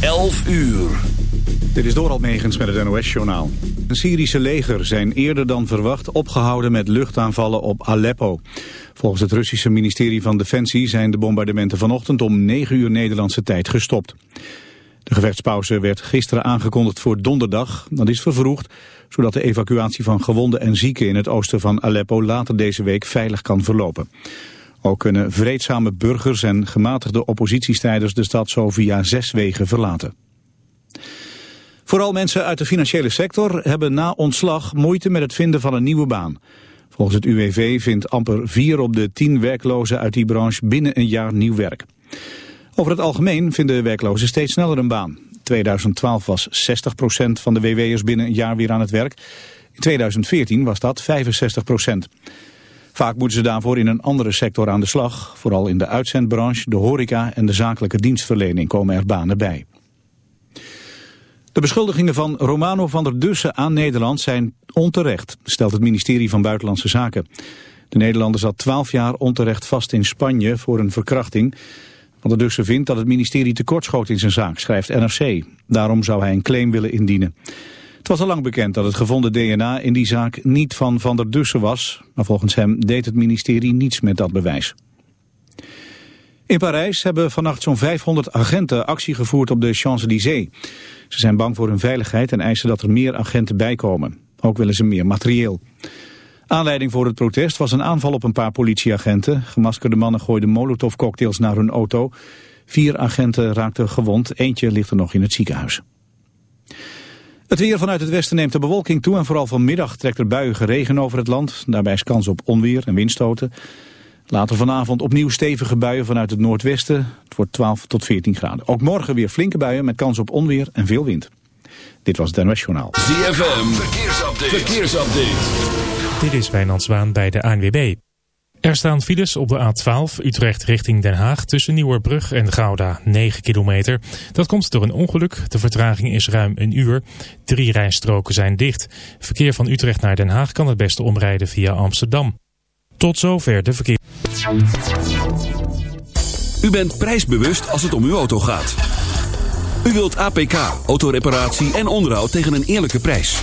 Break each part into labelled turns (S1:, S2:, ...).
S1: 11 uur.
S2: Dit is Doral Megens met het NOS-journaal. De Syrische leger zijn eerder dan verwacht opgehouden met luchtaanvallen op Aleppo. Volgens het Russische ministerie van Defensie zijn de bombardementen vanochtend om 9 uur Nederlandse tijd gestopt. De gevechtspauze werd gisteren aangekondigd voor donderdag. Dat is vervroegd, zodat de evacuatie van gewonden en zieken in het oosten van Aleppo later deze week veilig kan verlopen. Ook kunnen vreedzame burgers en gematigde oppositiestrijders de stad zo via zes wegen verlaten. Vooral mensen uit de financiële sector hebben na ontslag moeite met het vinden van een nieuwe baan. Volgens het UWV vindt amper 4 op de 10 werklozen uit die branche binnen een jaar nieuw werk. Over het algemeen vinden werklozen steeds sneller een baan. 2012 was 60% van de WW'ers binnen een jaar weer aan het werk. In 2014 was dat 65%. Vaak moeten ze daarvoor in een andere sector aan de slag. Vooral in de uitzendbranche, de horeca en de zakelijke dienstverlening komen er banen bij. De beschuldigingen van Romano van der Dussen aan Nederland zijn onterecht, stelt het ministerie van Buitenlandse Zaken. De Nederlander zat 12 jaar onterecht vast in Spanje voor een verkrachting. Van der Dussen vindt dat het ministerie tekortschoot in zijn zaak, schrijft NRC. Daarom zou hij een claim willen indienen. Het was al lang bekend dat het gevonden DNA in die zaak niet van Van der Dussen was. Maar volgens hem deed het ministerie niets met dat bewijs. In Parijs hebben vannacht zo'n 500 agenten actie gevoerd op de Champs-Élysées. Ze zijn bang voor hun veiligheid en eisen dat er meer agenten bijkomen. Ook willen ze meer materieel. Aanleiding voor het protest was een aanval op een paar politieagenten. Gemaskerde mannen gooiden molotovcocktails naar hun auto. Vier agenten raakten gewond, eentje ligt er nog in het ziekenhuis. Het weer vanuit het westen neemt de bewolking toe en vooral vanmiddag trekt er buiige regen over het land. Daarbij is kans op onweer en windstoten. Later vanavond opnieuw stevige buien vanuit het noordwesten. Het wordt 12 tot 14 graden. Ook morgen weer flinke buien met kans op onweer en veel wind. Dit was het NOS Journaal.
S1: ZFM, verkeersupdate. verkeersupdate.
S3: Dit is Wijnand Zwaan bij de ANWB. Er staan files op de A12 Utrecht richting Den Haag tussen Nieuwerbrug en Gouda, 9 kilometer. Dat komt door een ongeluk. De vertraging is ruim een uur. Drie rijstroken zijn dicht. Verkeer van Utrecht naar Den Haag kan het beste omrijden via Amsterdam. Tot zover de verkeer.
S1: U bent prijsbewust als het om uw auto gaat. U wilt APK, autoreparatie en onderhoud tegen een eerlijke prijs.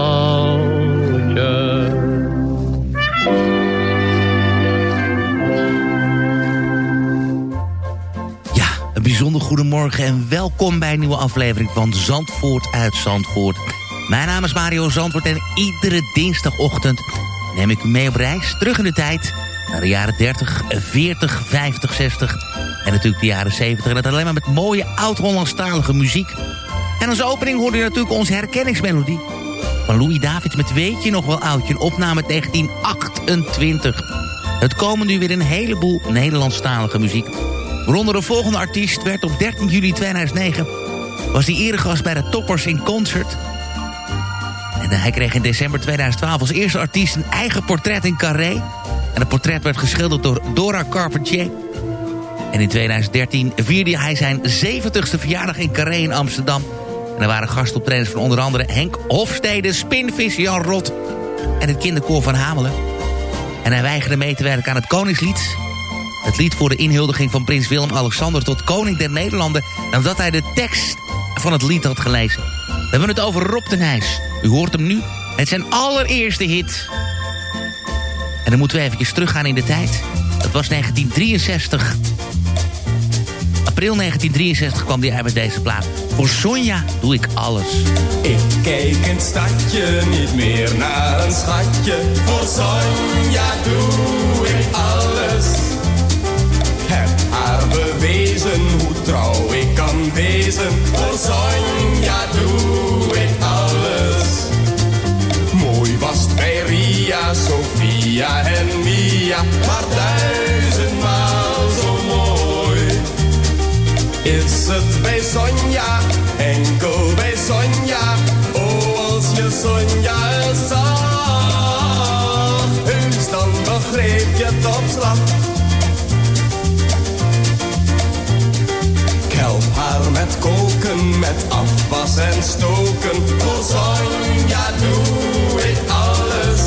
S4: Goedemorgen en welkom bij een nieuwe aflevering van Zandvoort uit Zandvoort. Mijn naam is Mario Zandvoort en iedere dinsdagochtend neem ik u mee op reis terug in de tijd naar de jaren 30, 40, 50, 60 en natuurlijk de jaren 70. En dat alleen maar met mooie oud-Hollandstalige muziek. En als opening hoorde je natuurlijk onze herkenningsmelodie van Louis Davids met Weet je nog wel oudje, een opname 1928. Het komen nu weer een heleboel Nederlandstalige muziek. Waaronder de volgende artiest werd op 13 juli 2009... was hij eregast bij de Toppers in Concert. En hij kreeg in december 2012 als eerste artiest een eigen portret in Carré. En het portret werd geschilderd door Dora Carpentier. En in 2013 vierde hij zijn 70ste verjaardag in Carré in Amsterdam. En er waren gastoptredens van onder andere Henk Hofstede, Spinvis, Jan Rot en het kinderkoor van Hamelen. En hij weigerde mee te werken aan het Koningslied. Het lied voor de inhuldiging van prins Willem-Alexander tot koning der Nederlanden... nadat hij de tekst van het lied had gelezen. We hebben het over Rob de Nijs. U hoort hem nu. Het zijn allereerste hit. En dan moeten we even teruggaan in de tijd. Dat was 1963. April 1963 kwam hij uit deze plaat. Voor Sonja doe ik alles.
S5: Ik kijk in het stadje niet meer naar een schatje. Voor Sonja doe trouw ik kan wezen. Voor Sonja doe ik alles. Mooi was het bij Ria, Sofia en Mia. Maar duizendmaal zo mooi. Is het bij Sonja, enkel het afwas en stoken. Voor Sonja doe ik alles.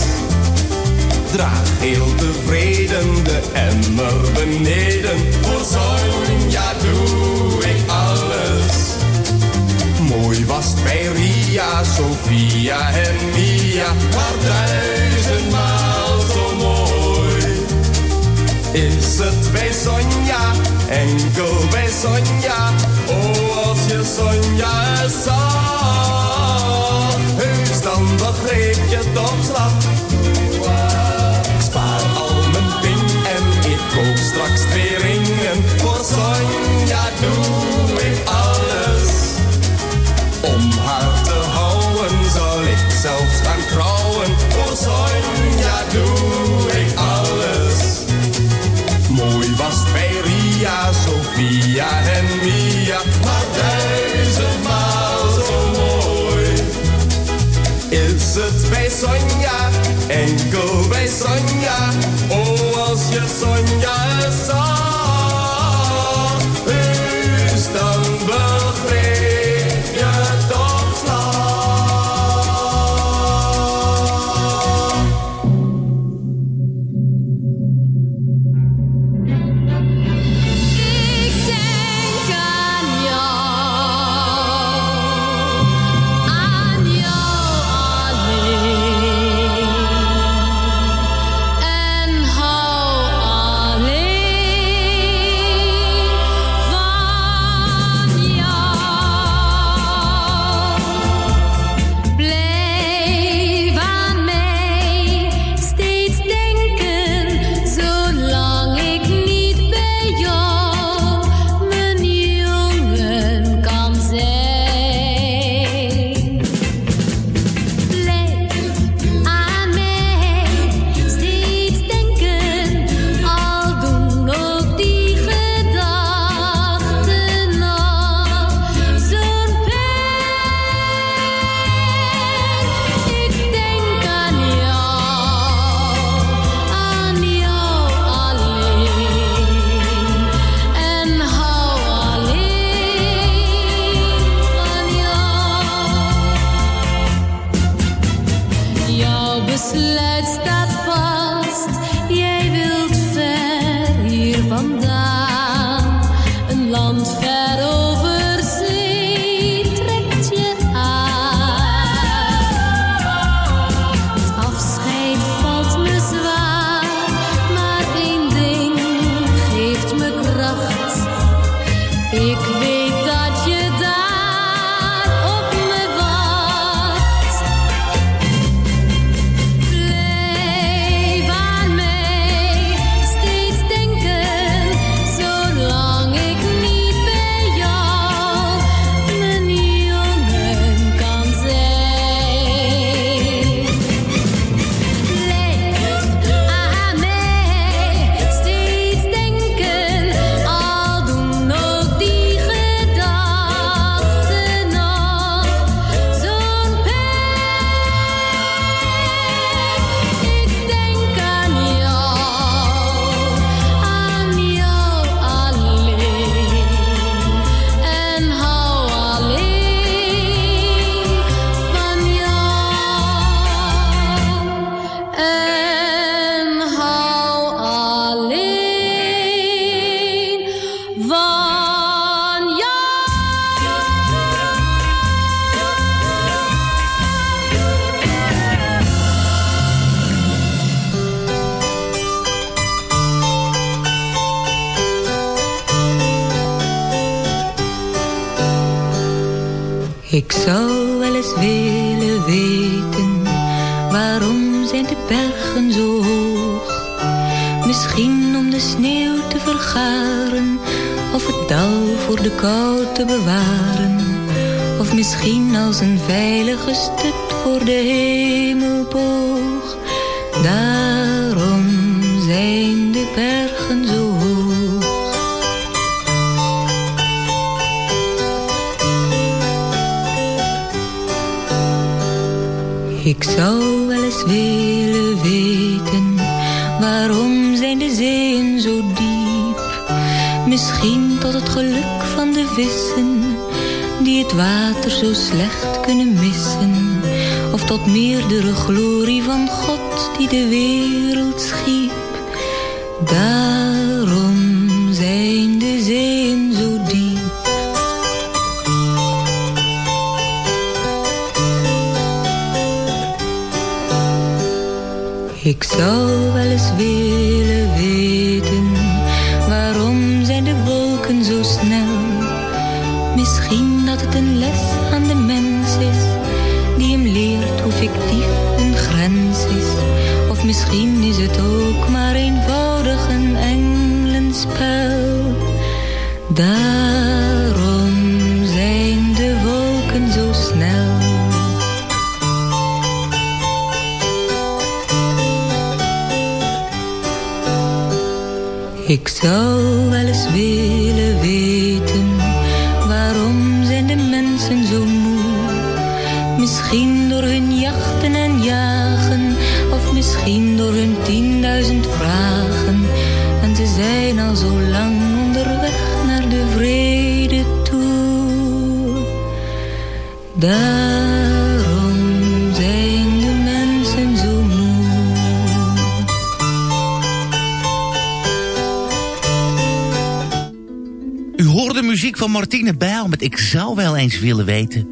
S5: Draag heel tevreden de emmer beneden. Voor Sonja doe ik alles. Mooi was het bij Ria, Sofia en Mia, maar duizendmaal zo mooi. Is het bij Sonja, enkel bij Sonja, oh.
S6: sonia sa. te bewaren. Of misschien als een veilige stut voor de hemelboog. zo slecht kunnen missen. Of tot meerdere glorie van God die de wereld schiep. Daarom zijn de zeeën zo diep.
S7: Ik zou Ik zou
S4: van Martine Bijl met Ik zou wel eens willen weten.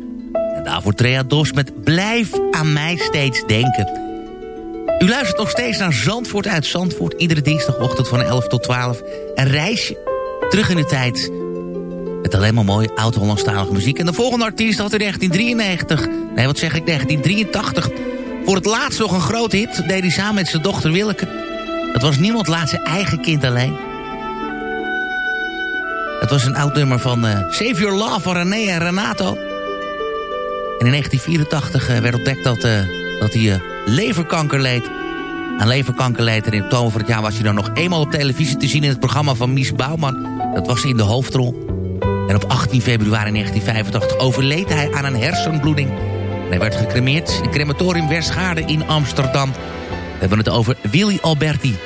S4: En daarvoor Trea Dos met Blijf aan mij steeds denken. U luistert nog steeds naar Zandvoort uit Zandvoort. Iedere dinsdagochtend van 11 tot 12. Een reisje terug in de tijd. Met alleen maar mooie oud-Hollandstalige muziek. En de volgende artiest had in 1993... Nee, wat zeg ik, 1983... voor het laatst nog een grote hit. Deed hij samen met zijn dochter Willeke. Het was niemand laat zijn eigen kind alleen. Het was een oud nummer van eh, Save Your Love van René en Renato. En in 1984 eh, werd ontdekt dat, eh, dat hij leverkanker leed. Aan leverkanker leed. En in oktober van het jaar was hij dan nog eenmaal op televisie te zien... in het programma van Mies Bouwman. Dat was in de hoofdrol. En op 18 februari 1985 overleed hij aan een hersenbloeding. En hij werd gecremeerd in crematorium Wersgaarde in Amsterdam. We hebben het over Willy Alberti.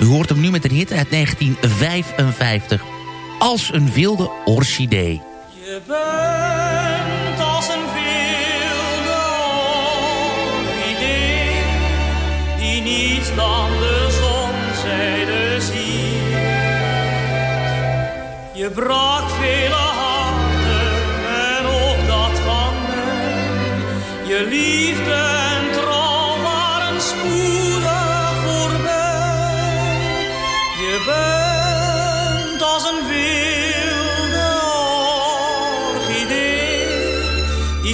S4: U hoort hem nu met een hit uit 1955 als een wilde orchidee.
S8: Je bent als een wilde orchidee die niets dan de zonzijde ziet. Je brak vele harten en ook dat van mij. Je liefde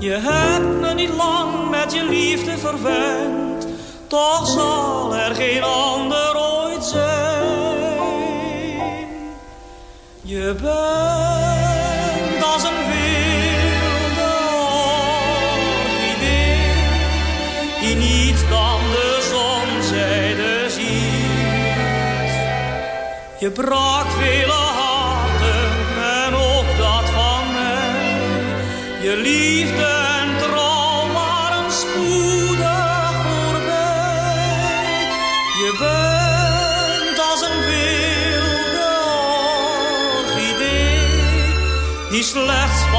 S8: Je hebt me niet lang met je liefde verwend, toch zal er geen ander ooit zijn. Je bent als een wilde orchidee, die niets dan de zonzijde ziet. Je brak vele harten Je liefde en trouw waren spoedig voorbij. Je bent als een wilde orchidee die slechts van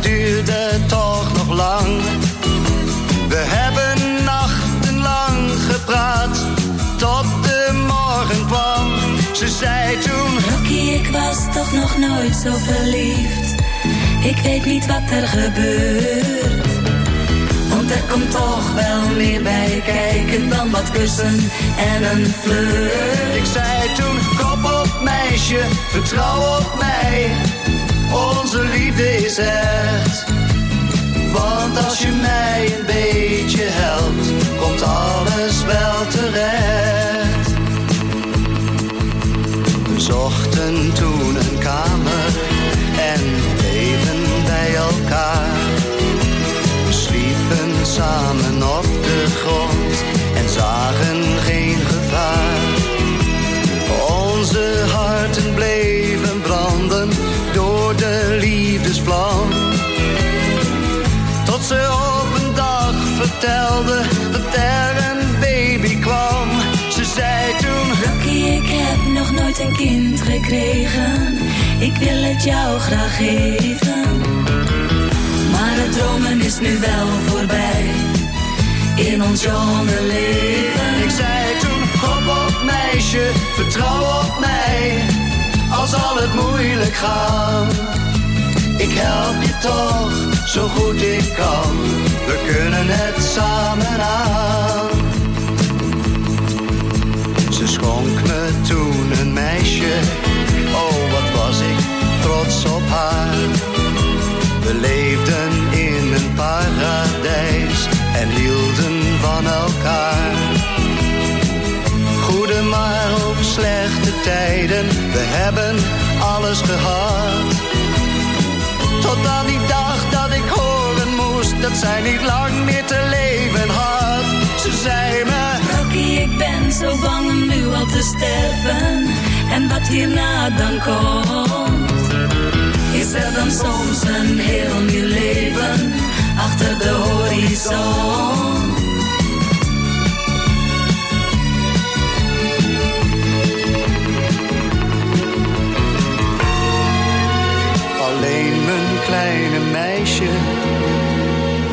S9: duurde toch nog lang. We hebben nachtenlang gepraat, tot de morgen kwam. Ze zei toen,
S10: Rocky, ik was toch nog nooit zo verliefd. Ik weet niet wat er gebeurt. Want er komt toch wel meer bij kijken dan wat kussen en een flirt.
S9: ik zei toen, kop op meisje, vertrouw op mij. Onze liefde is echt. Want als je mij een beetje helpt, komt alles wel terecht. We zochten toen een kamer en bleven bij elkaar. We sliepen samen op de grond
S10: kind gekregen. Ik wil het jou graag geven. Maar het dromen is nu wel voorbij. In ons jonge leven.
S9: ik zei toen, hop op meisje, vertrouw op mij. Al zal het moeilijk gaan. Ik help je toch, zo goed ik kan. We kunnen het samen aan. Ze schonk toen een meisje. Oh, wat was ik trots op haar. We leefden in een paradijs en hielden van elkaar. Goede maar ook slechte tijden, we hebben alles gehad. Tot aan die dag dat ik horen moest dat zij niet lang meer te leven had. Ze zei me,
S10: Rocky, ik ben zo bang om nu al te. En wat hierna dan komt. Is er dan soms een heel nieuw leven achter de horizon?
S9: alleen mijn kleine meisje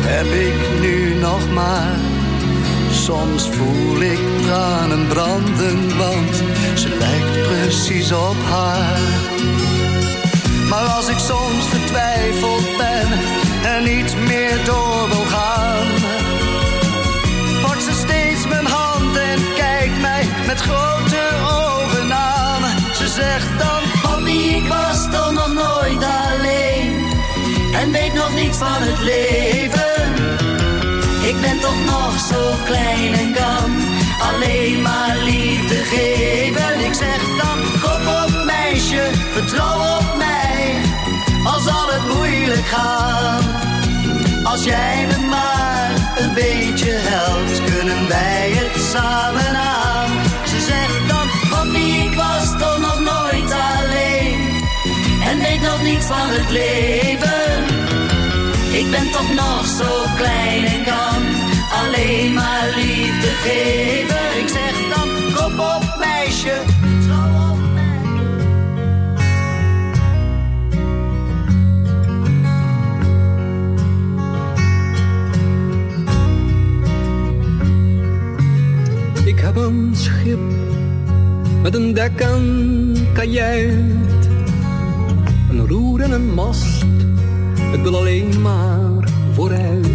S9: heb ik nu nog maar. Soms voel ik tranen branden, want ze lijkt precies op haar. Maar als ik soms vertwijfeld ben en niet meer door wil gaan, pakt ze steeds mijn hand en kijkt mij met grote ogen aan. Ze zegt dan,
S10: Papi, ik was toch nog nooit alleen. En weet nog niets van het leven. Ben toch nog zo klein en kan alleen maar liefde geven.
S9: ik zeg dan, kop op meisje, vertrouw op mij. Al zal het moeilijk gaan. Als jij me maar een beetje helpt, kunnen wij het samen aan. Ze zegt dan,
S10: Papi, ik was toch nog nooit alleen. En weet nog niets van het leven. Ik ben toch nog zo klein en kan alleen maar liefde geven.
S9: ik zeg dan, kop op meisje, vertrouw op mij.
S11: Ik heb een schip met een dek en kajuit. Een roer en een mast, het wil alleen maar vooruit.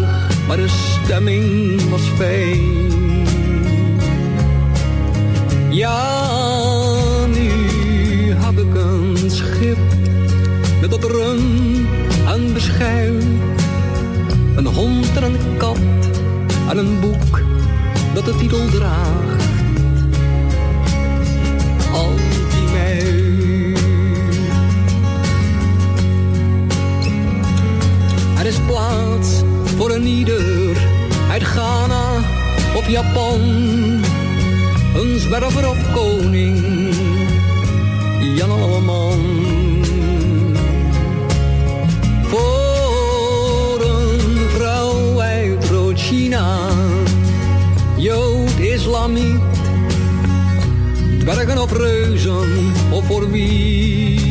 S11: maar de stemming was fijn. Ja, nu heb ik een schip met dat rum en beschuit. Een hond en een kat en een boek dat de titel draagt. Er is plaats voor een ieder uit Ghana of Japan. Een zwerver of koning, Jan Alleman. Voor een vrouw uit Rood-China, Jood, Islamiet, dwergen of reuzen of voor wie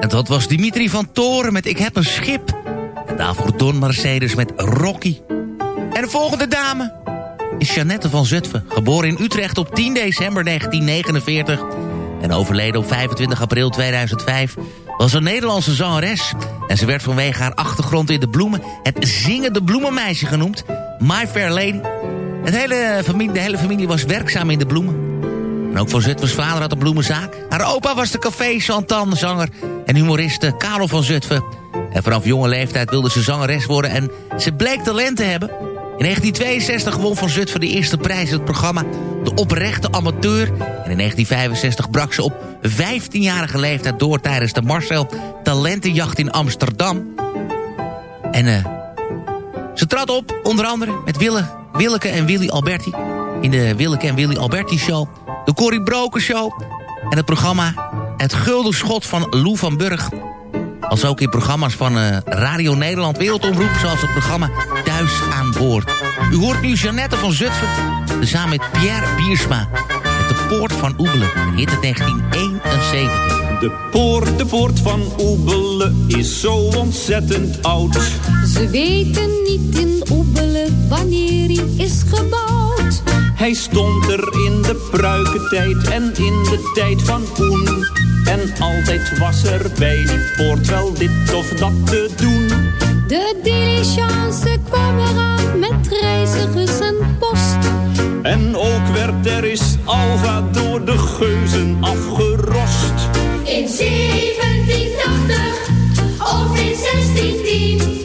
S11: En
S4: dat was Dimitri van Toren met Ik heb een schip. En daarvoor Don Mercedes met Rocky. En de volgende dame is Jeannette van Zutphen. Geboren in Utrecht op 10 december 1949 en overleden op 25 april 2005... was een Nederlandse zangeres. En ze werd vanwege haar achtergrond in de bloemen... het zingende bloemenmeisje genoemd. My Fair Lady. Het hele familie, de hele familie was werkzaam in de bloemen. En ook van Zutphens vader had een bloemenzaak. Haar opa was de café Chantan zanger en humoriste Karel van Zutphen. En vanaf jonge leeftijd wilde ze zangeres worden en ze bleek talent te hebben. In 1962 won Van Zutphen de eerste prijs het programma De Oprechte Amateur. En in 1965 brak ze op 15-jarige leeftijd door tijdens de Marcel Talentenjacht in Amsterdam. En eh, ze trad op, onder andere met Wille, Willeke en Willy Alberti. In de Willeke en Willy Alberti Show. De Corrie Broker Show. En het programma Het Gulden Schot van Lou van Burg. Als ook in programma's van eh, Radio Nederland Wereldomroep... zoals het programma Thuis aan Boord. U hoort nu Jeannette van Zutphen... samen met Pierre Biersma... met de Poort van Oebelen. Een hit uit 1971.
S12: De poort, de poort van Oebelen is zo ontzettend oud.
S13: Ze weten niet in Oebelen wanneer hij is gebouwd.
S12: Hij stond er in de pruikentijd en in de tijd van Oen. En altijd was er bij die poort wel dit of dat te doen.
S13: De diligence kwam eraan met reizigers en post.
S12: En ook werd er is Alva door de geuzen afgerost.
S13: In 1780 of in 1610.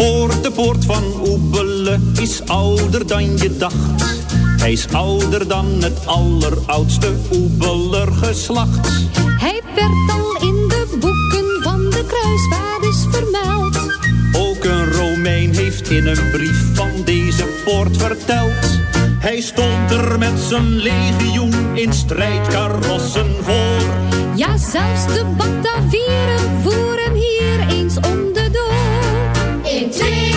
S13: Poort, de poort van Oebelen
S12: is ouder dan je dacht. Hij is ouder dan het alleroudste Oebeler geslacht.
S13: Hij werd al in de boeken van de kruisvaarders vermeld.
S12: Ook een Romein heeft in een brief van deze poort verteld. Hij stond er met zijn legioen in strijdkarossen voor.
S13: Ja, zelfs de Batavieren voeren hier eens om de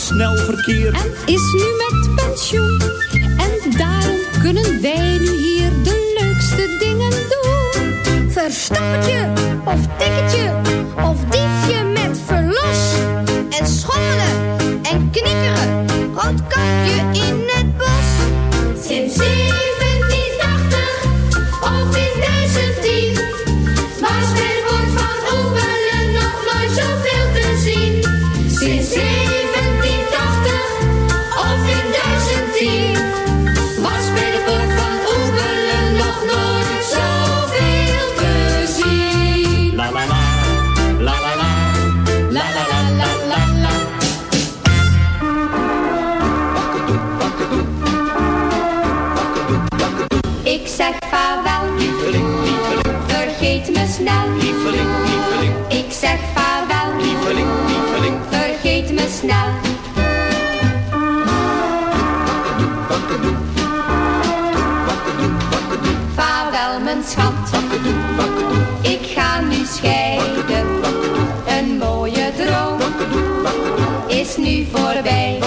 S12: snel verkeer.
S13: En is nu met pensioen. En daarom kunnen wij nu hier de leukste dingen doen. Verstappertje of tikketje of diefje met verlos. En schommelen en knikkeren, je in snel. Vaarwel mijn schat, ik ga nu scheiden. Een mooie droom is nu voorbij.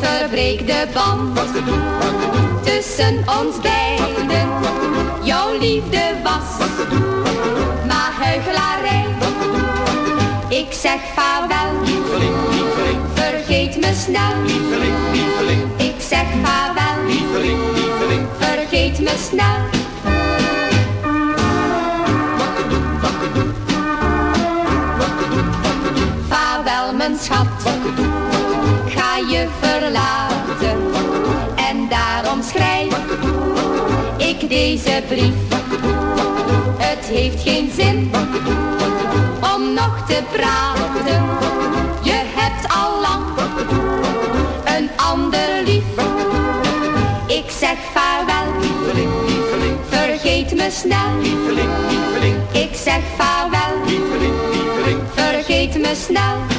S13: Verbreek de band tussen ons beiden. Jouw liefde was maar huichelarij. Ik zeg vaarwel,
S12: Lieveling, lieveling,
S13: vergeet me snel.
S12: lieveling, lieveling,
S13: Ik zeg vaarwel,
S12: lieveling, lieveling.
S13: vergeet me snel. Vaarwel mijn schat, ga je verlaten. En daarom schrijf ik deze brief. Het heeft geen zin om nog te praten. Je hebt al lang een ander lief. Ik zeg vaarwel,
S12: Lieveling, lieveling,
S13: vergeet me snel.
S12: lieveling, lieveling,
S13: Ik zeg vaarwel,
S12: lieveling, lieveling.
S13: vergeet me snel.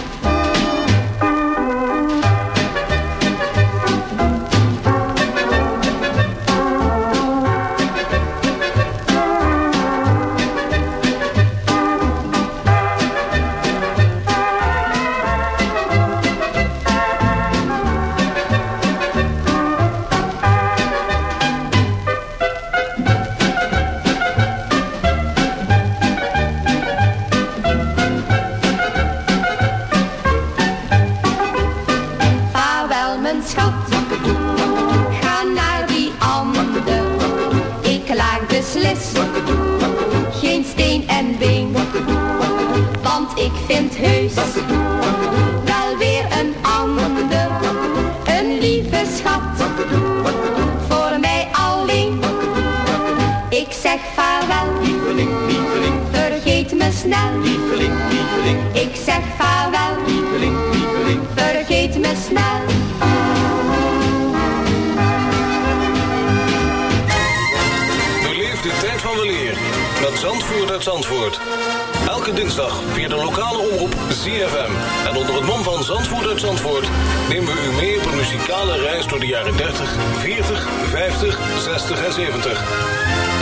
S14: Zandvoort nemen we u mee op een muzikale reis door de jaren 30, 40, 50, 60 en 70.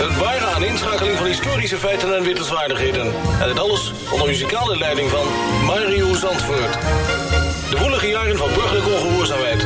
S14: Een ware aaninschakeling van historische feiten en wittelswaardigheden. En dit alles onder muzikale leiding van Mario Zandvoort. De woelige jaren van burgerlijke ongehoorzaamheid,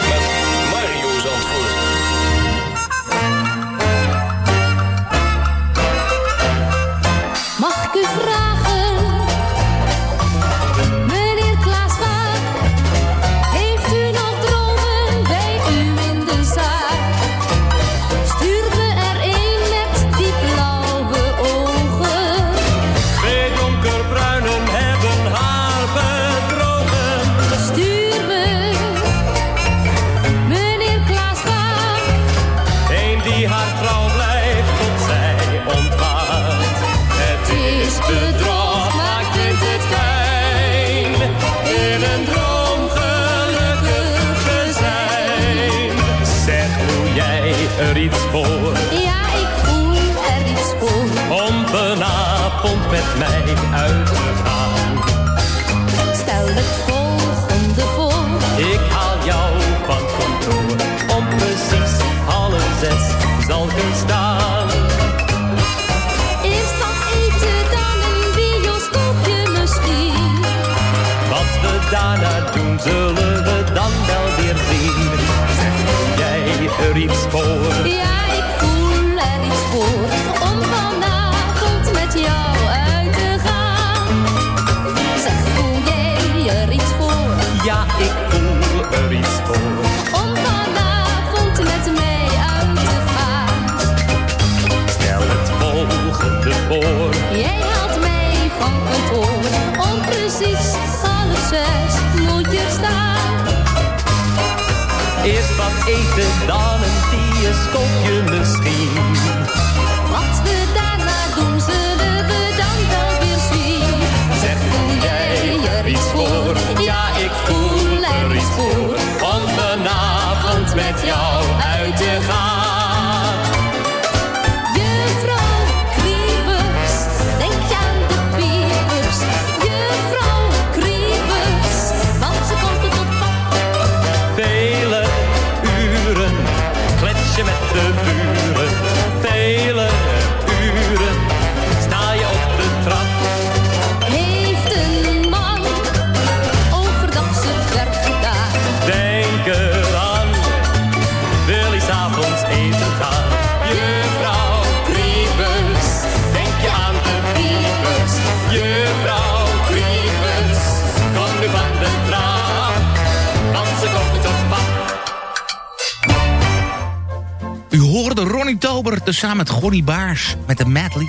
S13: Dus samen met
S4: Gonnie Baars, met de Madley.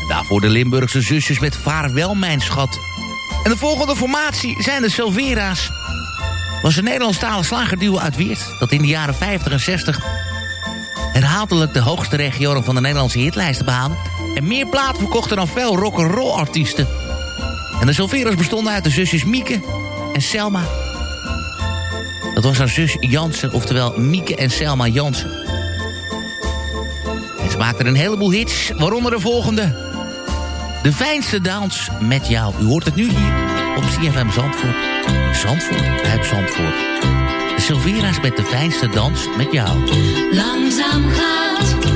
S4: En daarvoor de Limburgse zusjes met Vaarwel mijn schat. En de volgende formatie zijn de Silvera's. Was een Nederlandstalig slagerduo uit Weert... dat in de jaren 50 en 60 herhaaldelijk de hoogste regionen van de Nederlandse hitlijsten behaalde... en meer platen verkochten dan veel rock'n'roll artiesten. En de Silvera's bestonden uit de zusjes Mieke en Selma... Dat was haar zus Jansen, oftewel Mieke en Selma Jansen maakte een heleboel hits, waaronder de volgende. De fijnste dans met jou. U hoort het nu hier op CFM Zandvoort. Zandvoort uit Zandvoort. De Silvera's met de fijnste dans met jou.
S6: Langzaam gaat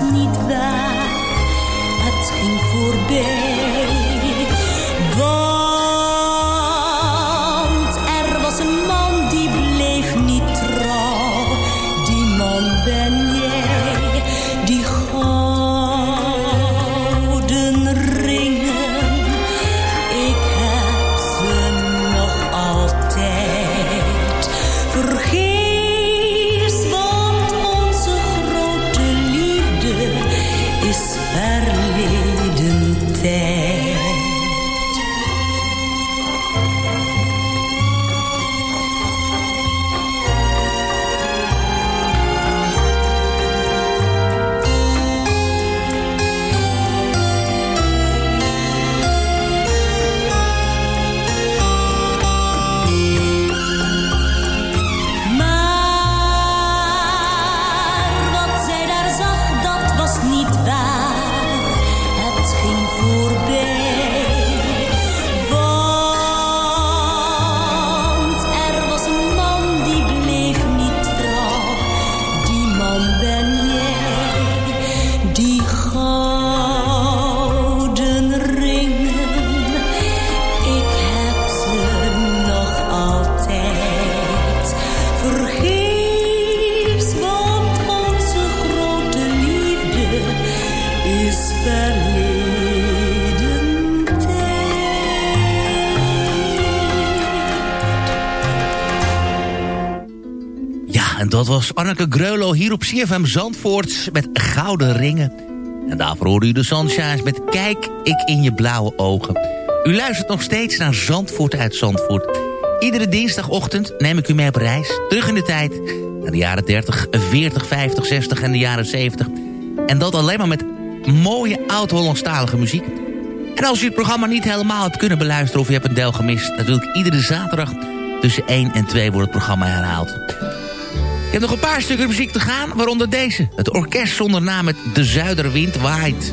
S6: niet
S15: waar,
S16: het ging voorbij. was
S4: Anneke Greulow hier op CFM Zandvoort met Gouden Ringen. En daarvoor hoorde u de Sunshines met Kijk ik in je blauwe ogen. U luistert nog steeds naar Zandvoort uit Zandvoort. Iedere dinsdagochtend neem ik u mee op reis, terug in de tijd... naar de jaren 30, 40, 50, 60 en de jaren 70. En dat alleen maar met
S17: mooie oud-Hollandstalige muziek. En als u het programma niet helemaal hebt kunnen beluisteren... of u hebt een deel gemist, natuurlijk iedere zaterdag... tussen 1 en 2 wordt het programma herhaald. Ik heb nog een paar stukken muziek te gaan, waaronder deze. Het orkest zonder naam met De Zuiderwind waait.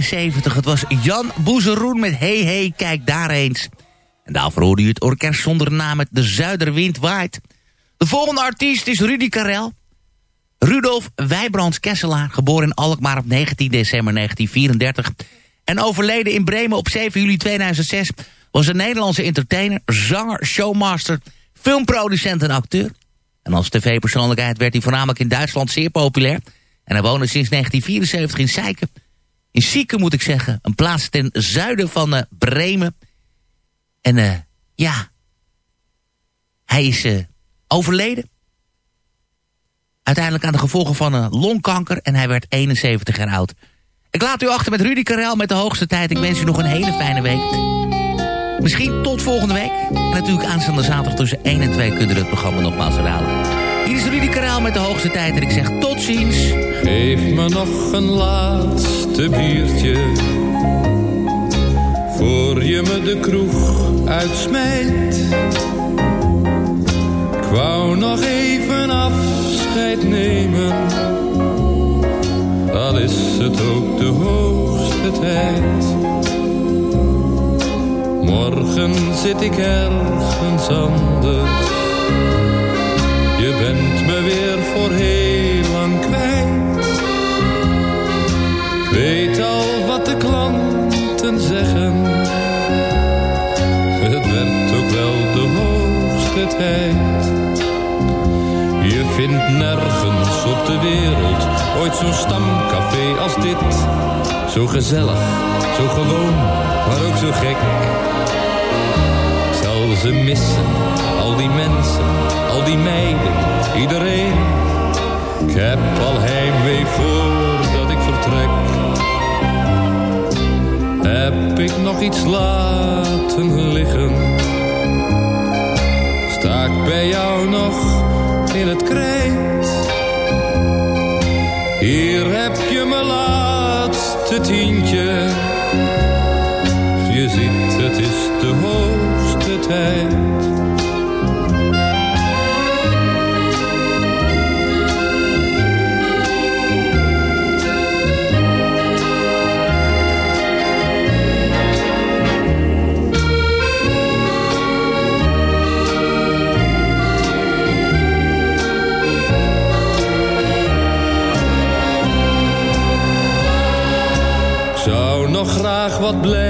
S4: 1972. Het was Jan Boezeroen met Hey Hey, kijk daar eens. En daarvoor hoorde u het orkest zonder naam met De Zuiderwind waait. De volgende artiest is Rudy Karel. Rudolf Wijbrands Kesselaar, geboren in Alkmaar op 19 december 1934... en overleden in Bremen op 7 juli 2006... was een Nederlandse entertainer, zanger, showmaster... filmproducent en acteur. En als tv-persoonlijkheid werd hij voornamelijk in Duitsland zeer populair... en hij woonde sinds 1974 in Seiken. In Sieken moet ik zeggen, een plaats ten zuiden van eh, Bremen. En eh, ja, hij is eh, overleden. Uiteindelijk aan de gevolgen van een longkanker en hij werd 71 jaar oud. Ik laat u achter met Rudy Karel met de hoogste tijd. Ik wens u nog een hele fijne week. Misschien tot volgende week. En natuurlijk aanstaande zaterdag tussen 1 en 2 kunt u het programma nogmaals herhalen. Hier is Rudy Karel met de hoogste tijd en ik zeg tot ziens.
S18: Geef me nog een laatste biertje. Voor je me de kroeg uitsmijt. Ik wou nog even afscheid nemen. Al is het ook de hoogste tijd. Morgen zit ik ergens anders bent me weer voor heel lang kwijt. Ik weet al wat de klanten zeggen. Het werd ook wel de hoogste tijd. Je vindt nergens op de wereld Ooit zo'n stamcafé als dit. Zo gezellig, zo gewoon, maar ook zo gek. Ik zal ze missen, al die mensen, al die meiden, iedereen ik heb al heimwee voordat ik vertrek. Heb ik nog iets laten liggen? Sta ik bij jou nog in het krijt? Hier heb je mijn laatste tientje. Je ziet, het is de hoogste tijd. Wat blijven